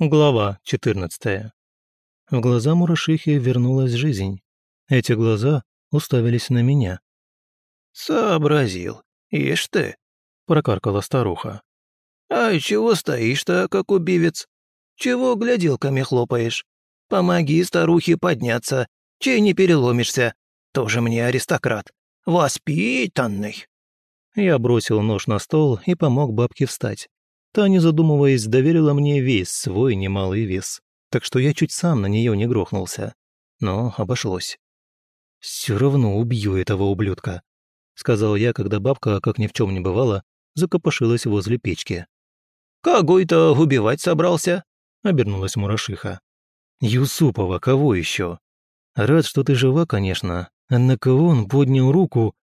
Глава 14. В глаза Мурашихи вернулась жизнь. Эти глаза уставились на меня. «Сообразил. Ишь ты», — прокаркала старуха. «А чего стоишь-то, как убивец? Чего гляделками хлопаешь? Помоги старухе подняться, чей не переломишься. Тоже мне аристократ. Воспитанный». Я бросил нож на стол и помог бабке встать. Та, не задумываясь, доверила мне весь свой немалый вес, так что я чуть сам на нее не грохнулся. Но обошлось. «Все равно убью этого ублюдка», — сказал я, когда бабка, как ни в чем не бывало, закопошилась возле печки. «Кого-то убивать собрался?» — обернулась Мурашиха. «Юсупова, кого еще? Рад, что ты жива, конечно, а на кого он поднял руку?»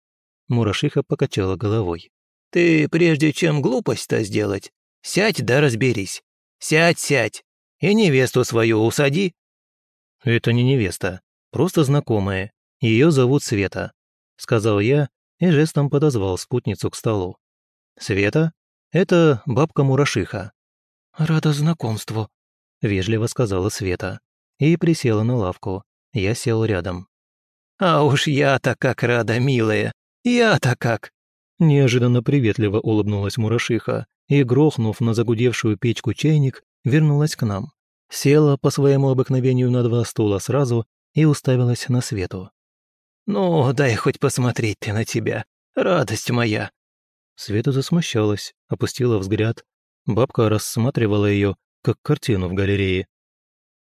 Мурашиха покачала головой. «Ты прежде чем глупость-то сделать, Сядь да разберись. Сядь, сядь. И невесту свою усади». «Это не невеста, просто знакомая. Ее зовут Света», — сказал я и жестом подозвал спутницу к столу. «Света? Это бабка Мурашиха». «Рада знакомству», — вежливо сказала Света. И присела на лавку. Я сел рядом. «А уж я-то как рада, милая! Я-то как!» Неожиданно приветливо улыбнулась Мурашиха и, грохнув на загудевшую печку чайник, вернулась к нам. Села по своему обыкновению на два стула сразу и уставилась на свету. «Ну, дай хоть посмотреть ты на тебя, радость моя!» Света засмущалась, опустила взгляд. Бабка рассматривала ее, как картину в галерее.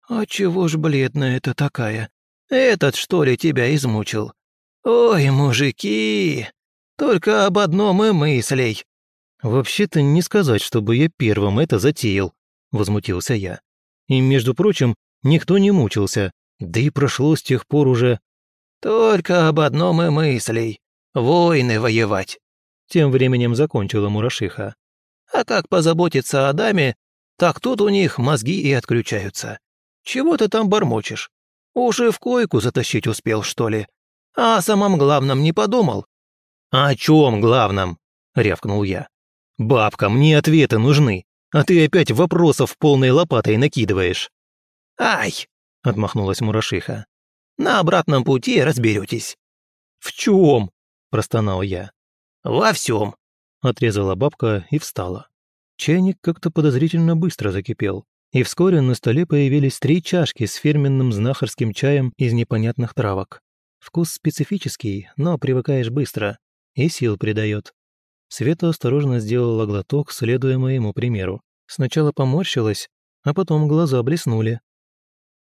«А чего ж бледная это такая? Этот, что ли, тебя измучил? Ой, мужики, только об одном и мыслей. «Вообще-то не сказать, чтобы я первым это затеял», — возмутился я. «И, между прочим, никто не мучился, да и прошло с тех пор уже...» «Только об одном и мыслей. Войны воевать», — тем временем закончила Мурашиха. «А как позаботиться о даме, так тут у них мозги и отключаются. Чего ты там бормочешь? Уже в койку затащить успел, что ли? А о самом главном не подумал?» «О чем главном?» — рявкнул я. «Бабка, мне ответы нужны, а ты опять вопросов полной лопатой накидываешь». «Ай!» — отмахнулась Мурашиха. «На обратном пути разберетесь». «В чем?» — простонал я. «Во всем», — отрезала бабка и встала. Чайник как-то подозрительно быстро закипел, и вскоре на столе появились три чашки с фирменным знахарским чаем из непонятных травок. Вкус специфический, но привыкаешь быстро, и сил придает. Света осторожно сделала глоток, следуя моему примеру. Сначала поморщилась, а потом глаза блеснули.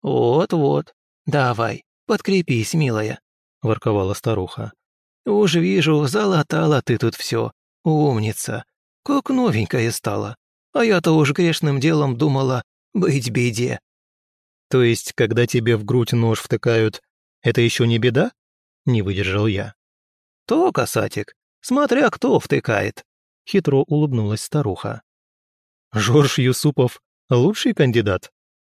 «Вот-вот, давай, подкрепись, милая», — ворковала старуха. «Уж вижу, залатала ты тут все, умница, как новенькая стала. А я-то уж грешным делом думала быть беде». «То есть, когда тебе в грудь нож втыкают, это еще не беда?» — не выдержал я. «То, касатик, Смотря кто втыкает», — хитро улыбнулась старуха. «Жорж Юсупов — лучший кандидат?»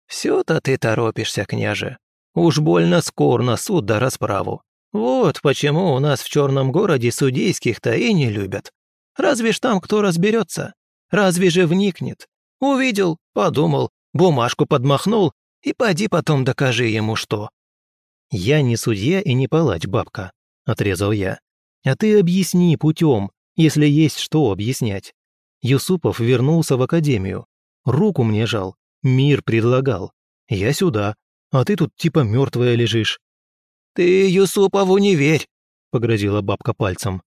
«Все-то ты торопишься, княже. Уж больно скоро на суд да расправу. Вот почему у нас в черном городе судейских-то и не любят. Разве ж там кто разберется? Разве же вникнет? Увидел, подумал, бумажку подмахнул, и поди потом докажи ему что». «Я не судья и не палач, бабка», — отрезал я. А ты объясни путем, если есть что объяснять. Юсупов вернулся в академию. Руку мне жал, мир предлагал. Я сюда, а ты тут типа мертвая лежишь. «Ты Юсупову не верь», — погрозила бабка пальцем.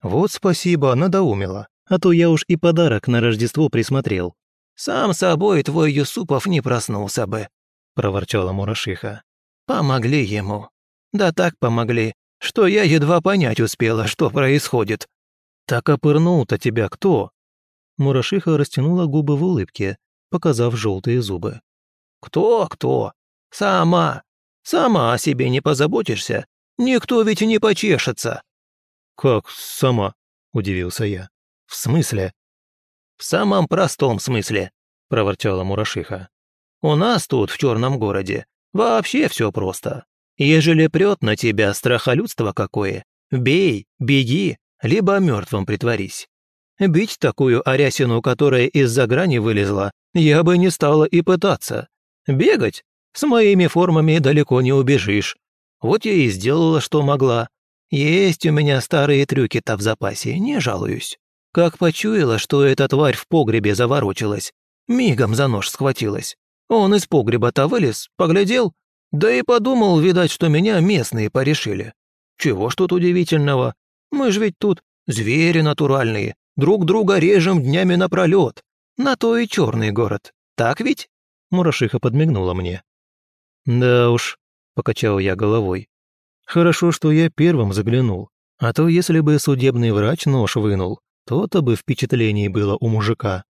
«Вот спасибо, надоумила, а то я уж и подарок на Рождество присмотрел». «Сам собой твой Юсупов не проснулся бы», — проворчала Мурашиха. «Помогли ему. Да так помогли, что я едва понять успела, что происходит». «Так опырнул-то тебя кто?» Мурашиха растянула губы в улыбке, показав желтые зубы. «Кто-кто? Сама. Сама о себе не позаботишься. Никто ведь не почешется». «Как сама?» – удивился я. «В смысле?» «В самом простом смысле», – проворчала Мурашиха. «У нас тут, в черном городе, вообще все просто. Ежели прет на тебя страхолюдство какое, бей, беги, либо мертвым притворись. Бить такую арясину, которая из-за грани вылезла, я бы не стала и пытаться. Бегать? С моими формами далеко не убежишь. Вот я и сделала, что могла. Есть у меня старые трюки-то в запасе, не жалуюсь. Как почуяла, что эта тварь в погребе заворочилась, мигом за нож схватилась. Он из погреба-то вылез, поглядел, да и подумал, видать, что меня местные порешили. Чего ж тут удивительного? Мы ж ведь тут звери натуральные, друг друга режем днями напролет. На то и черный город, так ведь?» Мурашиха подмигнула мне. «Да уж», — покачал я головой. «Хорошо, что я первым заглянул, а то если бы судебный врач нож вынул, то-то бы впечатлений было у мужика».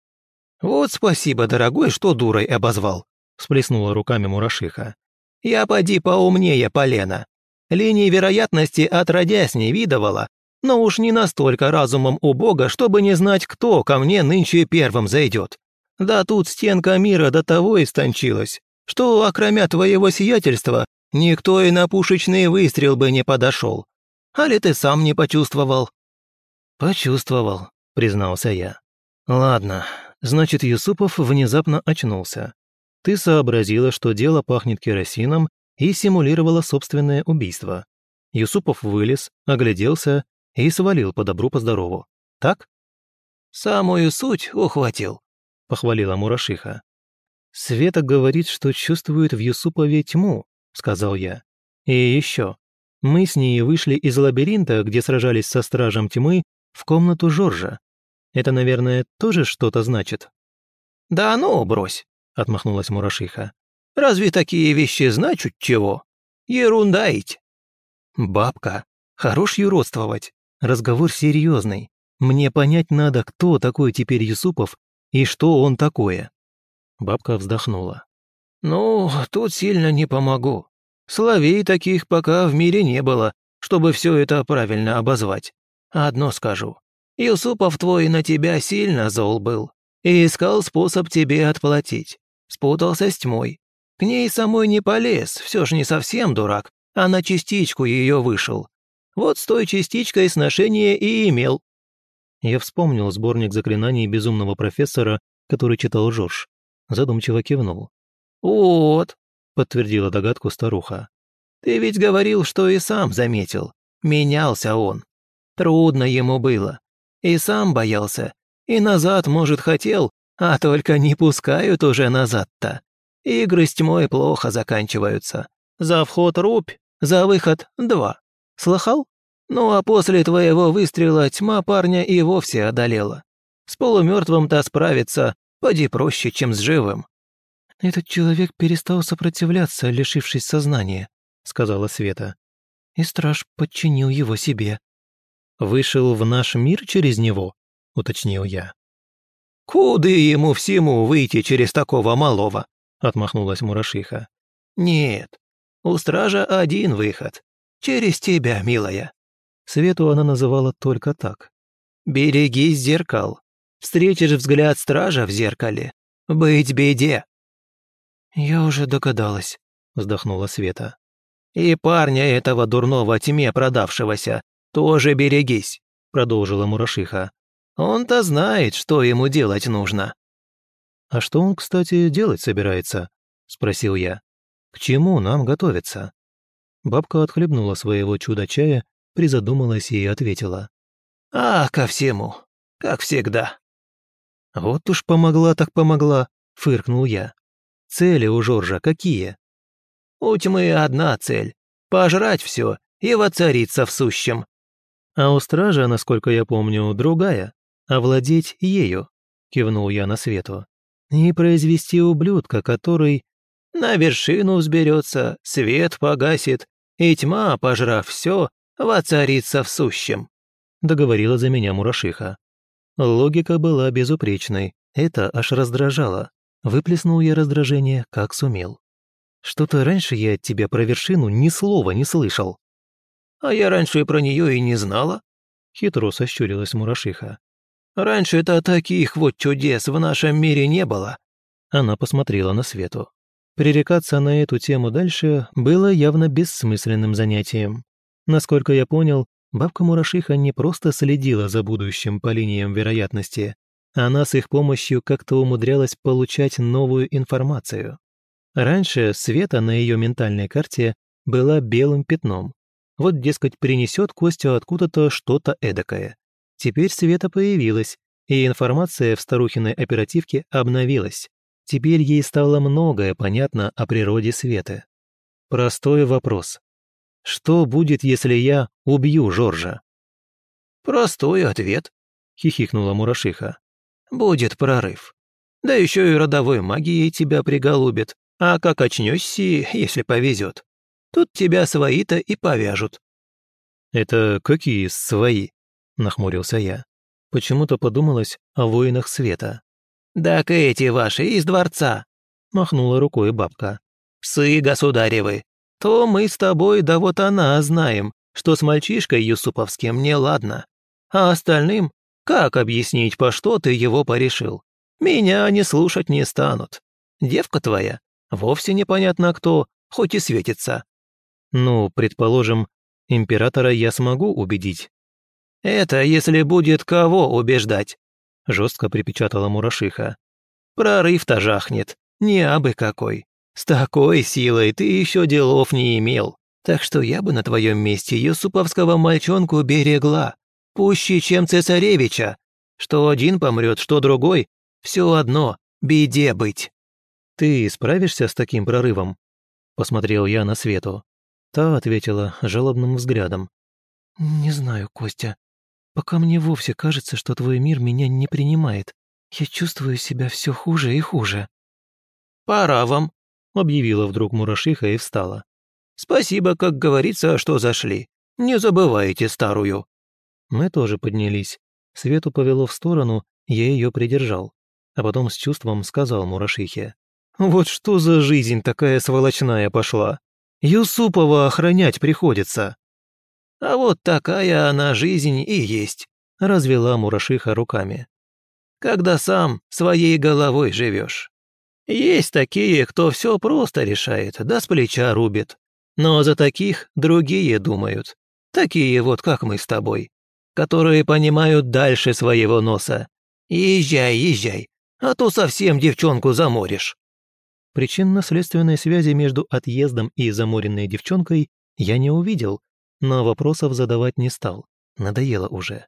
«Вот спасибо, дорогой, что дурой обозвал», — всплеснула руками Мурашиха. «Я поди поумнее полена. Линии вероятности отродясь не видывала, но уж не настолько разумом у Бога, чтобы не знать, кто ко мне нынче первым зайдет. Да тут стенка мира до того истончилась, что, окромя твоего сиятельства, никто и на пушечный выстрел бы не подошел. А ли ты сам не почувствовал?» «Почувствовал», — признался я. «Ладно, значит, Юсупов внезапно очнулся. Ты сообразила, что дело пахнет керосином, и симулировала собственное убийство. Юсупов вылез, огляделся и свалил по добру, по здорову. Так? «Самую суть ухватил», — похвалила Мурашиха. «Света говорит, что чувствует в Юсупове тьму», — сказал я. «И еще. Мы с ней вышли из лабиринта, где сражались со Стражем Тьмы, в комнату Жоржа. Это, наверное, тоже что-то значит?» «Да ну, брось», — отмахнулась Мурашиха. «Разве такие вещи значат чего? Ерунда ведь». «Бабка, хорош юродствовать. Разговор серьезный. Мне понять надо, кто такой теперь Юсупов и что он такое». Бабка вздохнула. «Ну, тут сильно не помогу. Соловей таких пока в мире не было, чтобы все это правильно обозвать. Одно скажу. Юсупов твой на тебя сильно зол был и искал способ тебе отплатить. Спутался с тьмой. К ней самой не полез, все ж не совсем дурак, а на частичку ее вышел. Вот с той частичкой сношение и имел». Я вспомнил сборник заклинаний безумного профессора, который читал Жорж. Задумчиво кивнул. «Вот», — подтвердила догадку старуха. «Ты ведь говорил, что и сам заметил. Менялся он. Трудно ему было. И сам боялся. И назад, может, хотел, а только не пускают уже назад-то. Игры с тьмой плохо заканчиваются. За вход рубь, за выход два. Слыхал? Ну а после твоего выстрела тьма парня и вовсе одолела. С полумертвым-то справиться поди проще, чем с живым». «Этот человек перестал сопротивляться, лишившись сознания», — сказала Света. «И страж подчинил его себе». «Вышел в наш мир через него?» — уточнил я. «Куды ему всему выйти через такого малого?» — отмахнулась Мурашиха. «Нет, у стража один выход. Через тебя, милая». Свету она называла только так. «Берегись зеркал. Встретишь взгляд стража в зеркале. Быть беде». «Я уже догадалась», — вздохнула Света. «И парня этого дурного тьме продавшегося тоже берегись», — продолжила Мурашиха. «Он-то знает, что ему делать нужно». «А что он, кстати, делать собирается?» — спросил я. «К чему нам готовиться?» Бабка отхлебнула своего чуда-чая, призадумалась и ответила. «А, ко всему, как всегда». «Вот уж помогла так помогла», — фыркнул я. «Цели у Жоржа какие?» «У тьмы одна цель — пожрать все и воцариться в сущем». «А у стража, насколько я помню, другая — овладеть ею», — кивнул я на свету. «И произвести ублюдка, который...» «На вершину взберется, свет погасит, и тьма, пожрав все, воцарится в сущем», — договорила за меня Мурашиха. Логика была безупречной, это аж раздражало. Выплеснул я раздражение, как сумел. Что-то раньше я от тебя про вершину ни слова не слышал. А я раньше про нее и не знала, хитро сощурилась Мурашиха. Раньше-то таких вот чудес в нашем мире не было. Она посмотрела на Свету. Пререкаться на эту тему дальше было явно бессмысленным занятием. Насколько я понял, бабка Мурашиха не просто следила за будущим по линиям вероятности, она с их помощью как-то умудрялась получать новую информацию. Раньше Света на ее ментальной карте была белым пятном. Вот, дескать, принесет Костю откуда-то что-то эдакое. Теперь Света появилась, и информация в старухиной оперативке обновилась. Теперь ей стало многое понятно о природе Светы. Простой вопрос. Что будет, если я убью Жоржа? «Простой ответ», — хихикнула Мурашиха. «Будет прорыв. Да еще и родовой магией тебя приголубит. А как очнешься, если повезет, тут тебя свои-то и повяжут». «Это какие свои?» – нахмурился я. Почему-то подумалось о воинах света. «Так эти ваши из дворца», – махнула рукой бабка. «Псы государевы, то мы с тобой, да вот она, знаем, что с мальчишкой Юсуповским не ладно. А остальным, как объяснить, по что ты его порешил? Меня они слушать не станут. Девка твоя вовсе непонятно кто, хоть и светится». «Ну, предположим, императора я смогу убедить». «Это если будет кого убеждать», — жестко припечатала Мурашиха. «Прорыв-то жахнет, не абы какой. С такой силой ты еще делов не имел, так что я бы на твоем месте юсуповского мальчонку берегла, пуще, чем цесаревича. Что один помрет, что другой, все одно, беде быть». «Ты справишься с таким прорывом?» Посмотрел я на Свету. Та ответила жалобным взглядом. «Не знаю, Костя. Пока мне вовсе кажется, что твой мир меня не принимает. Я чувствую себя все хуже и хуже». «Пора вам», — объявила вдруг Мурашиха и встала. «Спасибо, как говорится, что зашли. Не забывайте старую». Мы тоже поднялись. Свету повело в сторону, я ее придержал. А потом с чувством сказал Мурашихе. Вот что за жизнь такая сволочная пошла. Юсупова охранять приходится. А вот такая она жизнь и есть, развела Мурашиха руками. Когда сам своей головой живешь. Есть такие, кто все просто решает, да с плеча рубит. Но за таких другие думают. Такие вот, как мы с тобой, которые понимают дальше своего носа. Езжай, езжай, а то совсем девчонку заморишь. Причинно-следственной связи между отъездом и заморенной девчонкой я не увидел, но вопросов задавать не стал. Надоело уже.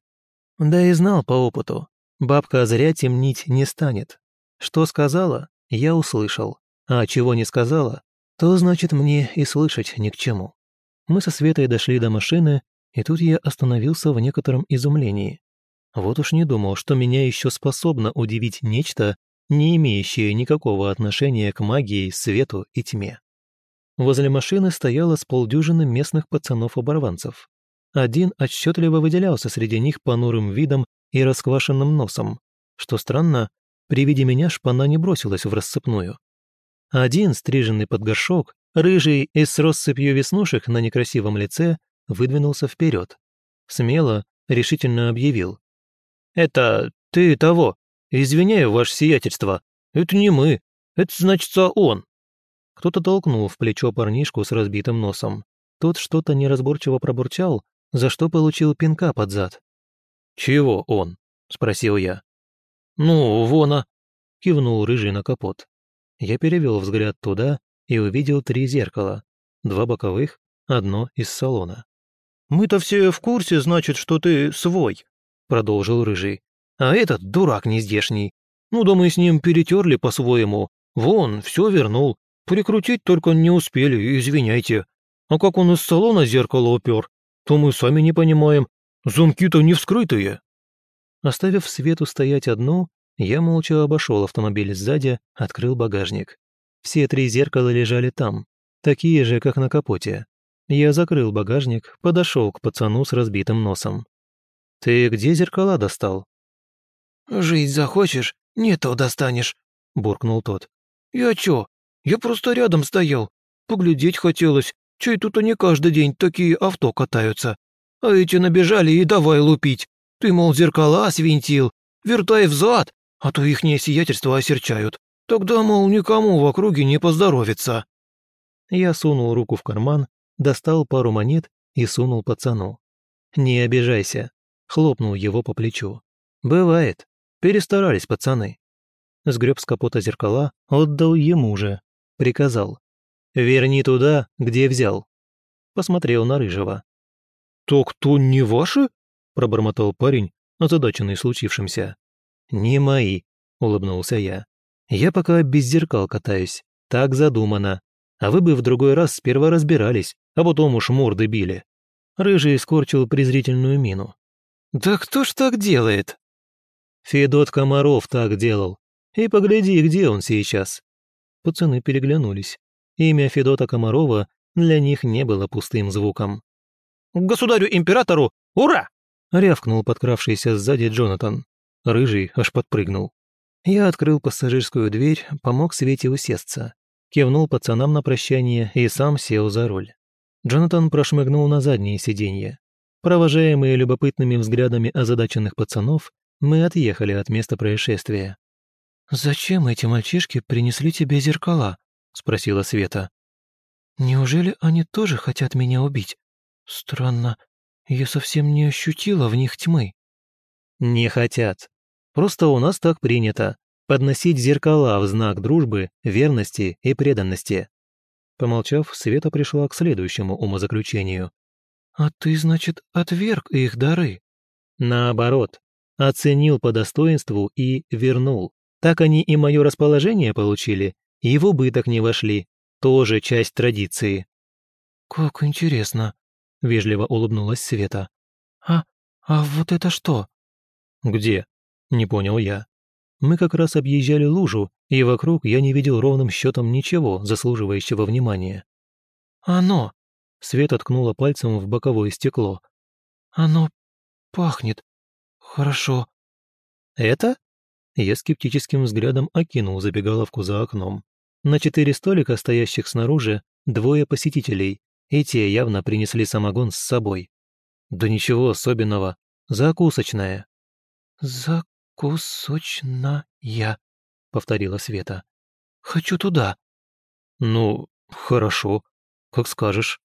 Да и знал по опыту. Бабка зря темнить не станет. Что сказала, я услышал. А чего не сказала, то значит мне и слышать ни к чему. Мы со Светой дошли до машины, и тут я остановился в некотором изумлении. Вот уж не думал, что меня еще способно удивить нечто, не имеющие никакого отношения к магии, свету и тьме. Возле машины стояло с полдюжины местных пацанов-оборванцев. Один отчетливо выделялся среди них понурым видом и расквашенным носом. Что странно, при виде меня шпана не бросилась в рассыпную. Один, стриженный под горшок, рыжий и с россыпью веснушек на некрасивом лице, выдвинулся вперед. Смело, решительно объявил. «Это ты того, «Извиняю, ваше сиятельство, это не мы, это, значится, он». Кто-то толкнул в плечо парнишку с разбитым носом. Тот что-то неразборчиво пробурчал, за что получил пинка под зад. «Чего он?» – спросил я. «Ну, вона», – кивнул рыжий на капот. Я перевел взгляд туда и увидел три зеркала. Два боковых, одно из салона. «Мы-то все в курсе, значит, что ты свой», – продолжил рыжий. А этот дурак нездешний. Ну да мы с ним перетерли по-своему. Вон, все вернул. Прикрутить только не успели, извиняйте. А как он из салона зеркало упер, то мы сами не понимаем. Замки-то не вскрытые. Оставив Свету стоять одну, я молча обошел автомобиль сзади, открыл багажник. Все три зеркала лежали там, такие же, как на капоте. Я закрыл багажник, подошел к пацану с разбитым носом. «Ты где зеркала достал?» «Жить захочешь, не то достанешь», — буркнул тот. «Я чё? Я просто рядом стоял. Поглядеть хотелось, чай тут они каждый день такие авто катаются. А эти набежали и давай лупить. Ты, мол, зеркала свинтил, вертай взад, а то ихнее сиятельство осерчают. Тогда, мол, никому в округе не поздоровится». Я сунул руку в карман, достал пару монет и сунул пацану. «Не обижайся», — хлопнул его по плечу. «Бывает. Перестарались пацаны. Сгреб с капота зеркала, отдал ему же. Приказал. «Верни туда, где взял». Посмотрел на Рыжего. «Так то не ваши?» – пробормотал парень, озадаченный случившимся. «Не мои», – улыбнулся я. «Я пока без зеркал катаюсь. Так задумано. А вы бы в другой раз сперва разбирались, а потом уж морды били». Рыжий скорчил презрительную мину. «Да кто ж так делает?» «Федот Комаров так делал. И погляди, где он сейчас». Пацаны переглянулись. Имя Федота Комарова для них не было пустым звуком. «Государю-императору! Ура!» — рявкнул подкравшийся сзади Джонатан. Рыжий аж подпрыгнул. Я открыл пассажирскую дверь, помог Свете усесться. Кивнул пацанам на прощание и сам сел за руль. Джонатан прошмыгнул на заднее сиденье. Провожаемые любопытными взглядами озадаченных пацанов, мы отъехали от места происшествия. «Зачем эти мальчишки принесли тебе зеркала?» — спросила Света. «Неужели они тоже хотят меня убить? Странно, я совсем не ощутила в них тьмы». «Не хотят. Просто у нас так принято подносить зеркала в знак дружбы, верности и преданности. Помолчав, Света пришла к следующему умозаключению. «А ты, значит, отверг их дары?» «Наоборот, оценил по достоинству и вернул. Так они и мое расположение получили, и в убыток не вошли. Тоже часть традиции». «Как интересно», — вежливо улыбнулась Света. «А, а вот это что?» «Где?» — не понял я. Мы как раз объезжали лужу, и вокруг я не видел ровным счетом ничего, заслуживающего внимания. «Оно!» — Света ткнула пальцем в боковое стекло. «Оно пахнет. Хорошо». «Это?» Я скептическим взглядом окинул забегаловку за окном. На четыре столика, стоящих снаружи, двое посетителей, и те явно принесли самогон с собой. Да ничего особенного. Закусочная. «Закусочная?» «Кусочная», — повторила Света. «Хочу туда». «Ну, хорошо, как скажешь».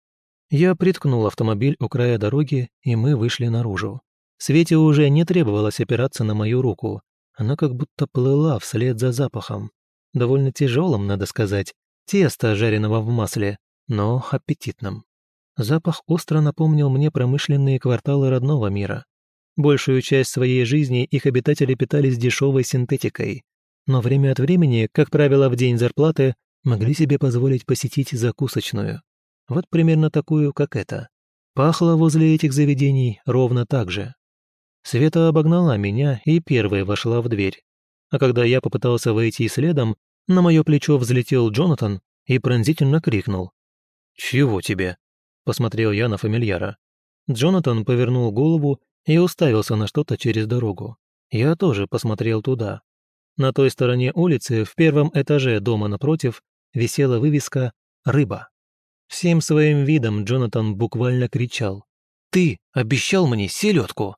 Я приткнул автомобиль у края дороги, и мы вышли наружу. Свете уже не требовалось опираться на мою руку. Она как будто плыла вслед за запахом. Довольно тяжелым, надо сказать, тесто, жареного в масле, но аппетитным. Запах остро напомнил мне промышленные кварталы родного мира. Большую часть своей жизни их обитатели питались дешевой синтетикой, но время от времени, как правило в день зарплаты, могли себе позволить посетить закусочную. Вот примерно такую, как эта. Пахло возле этих заведений ровно так же. Света обогнала меня и первая вошла в дверь. А когда я попытался войти следом, на мое плечо взлетел Джонатан и пронзительно крикнул. «Чего тебе?» – посмотрел я на фамильяра. Джонатан повернул голову и уставился на что-то через дорогу. Я тоже посмотрел туда. На той стороне улицы, в первом этаже дома напротив, висела вывеска «Рыба». Всем своим видом Джонатан буквально кричал. «Ты обещал мне селедку!»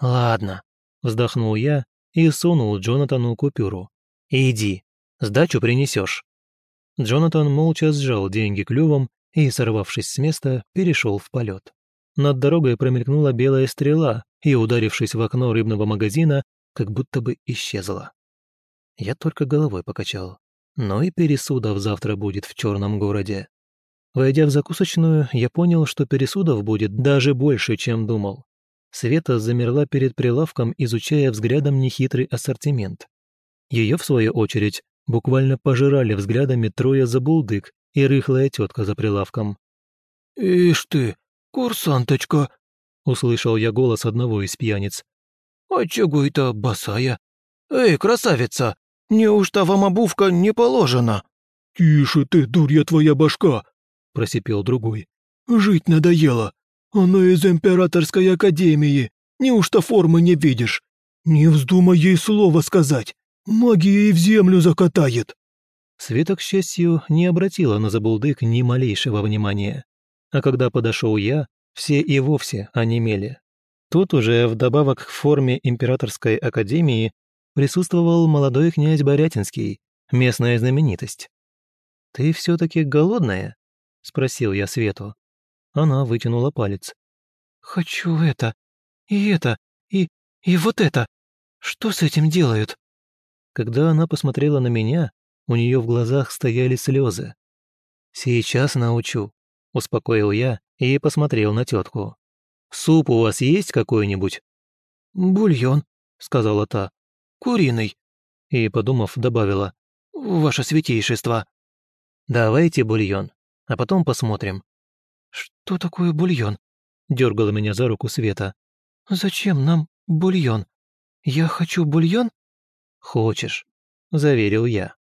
«Ладно», — вздохнул я и сунул Джонатану купюру. «Иди, сдачу принесешь». Джонатан молча сжал деньги клювом и, сорвавшись с места, перешел в полет. Над дорогой промелькнула белая стрела и, ударившись в окно рыбного магазина, как будто бы исчезла. Я только головой покачал. Но и пересудов завтра будет в черном городе. Войдя в закусочную, я понял, что пересудов будет даже больше, чем думал. Света замерла перед прилавком, изучая взглядом нехитрый ассортимент. Ее, в свою очередь, буквально пожирали взглядами трое забулдык и рыхлая тетка за прилавком. «Ишь ты, «Курсанточка!» — услышал я голос одного из пьяниц. «А чего это босая? Эй, красавица, неужто вам обувка не положена?» «Тише ты, дурья твоя башка!» — просипел другой. «Жить надоело. Она из императорской академии. Неужто формы не видишь? Не вздумай ей слова сказать. Магия и в землю закатает». Света, к счастью, не обратила на забулдык ни малейшего внимания. А когда подошел я, все и вовсе онемели. Тут уже вдобавок к форме Императорской Академии присутствовал молодой князь Борятинский, местная знаменитость. «Ты все-таки голодная?» — спросил я Свету. Она вытянула палец. «Хочу это, и это, и, и вот это!» Что с этим делают?» Когда она посмотрела на меня, у нее в глазах стояли слезы. «Сейчас научу», – успокоил я и посмотрел на тетку. «Суп у вас есть какой-нибудь?» «Бульон», – сказала та. «Куриный». И, подумав, добавила. «Ваше святейшество». «Давайте бульон, а потом посмотрим». «Что такое бульон?» – дергала меня за руку Света. «Зачем нам бульон? Я хочу бульон?» «Хочешь», – заверил я.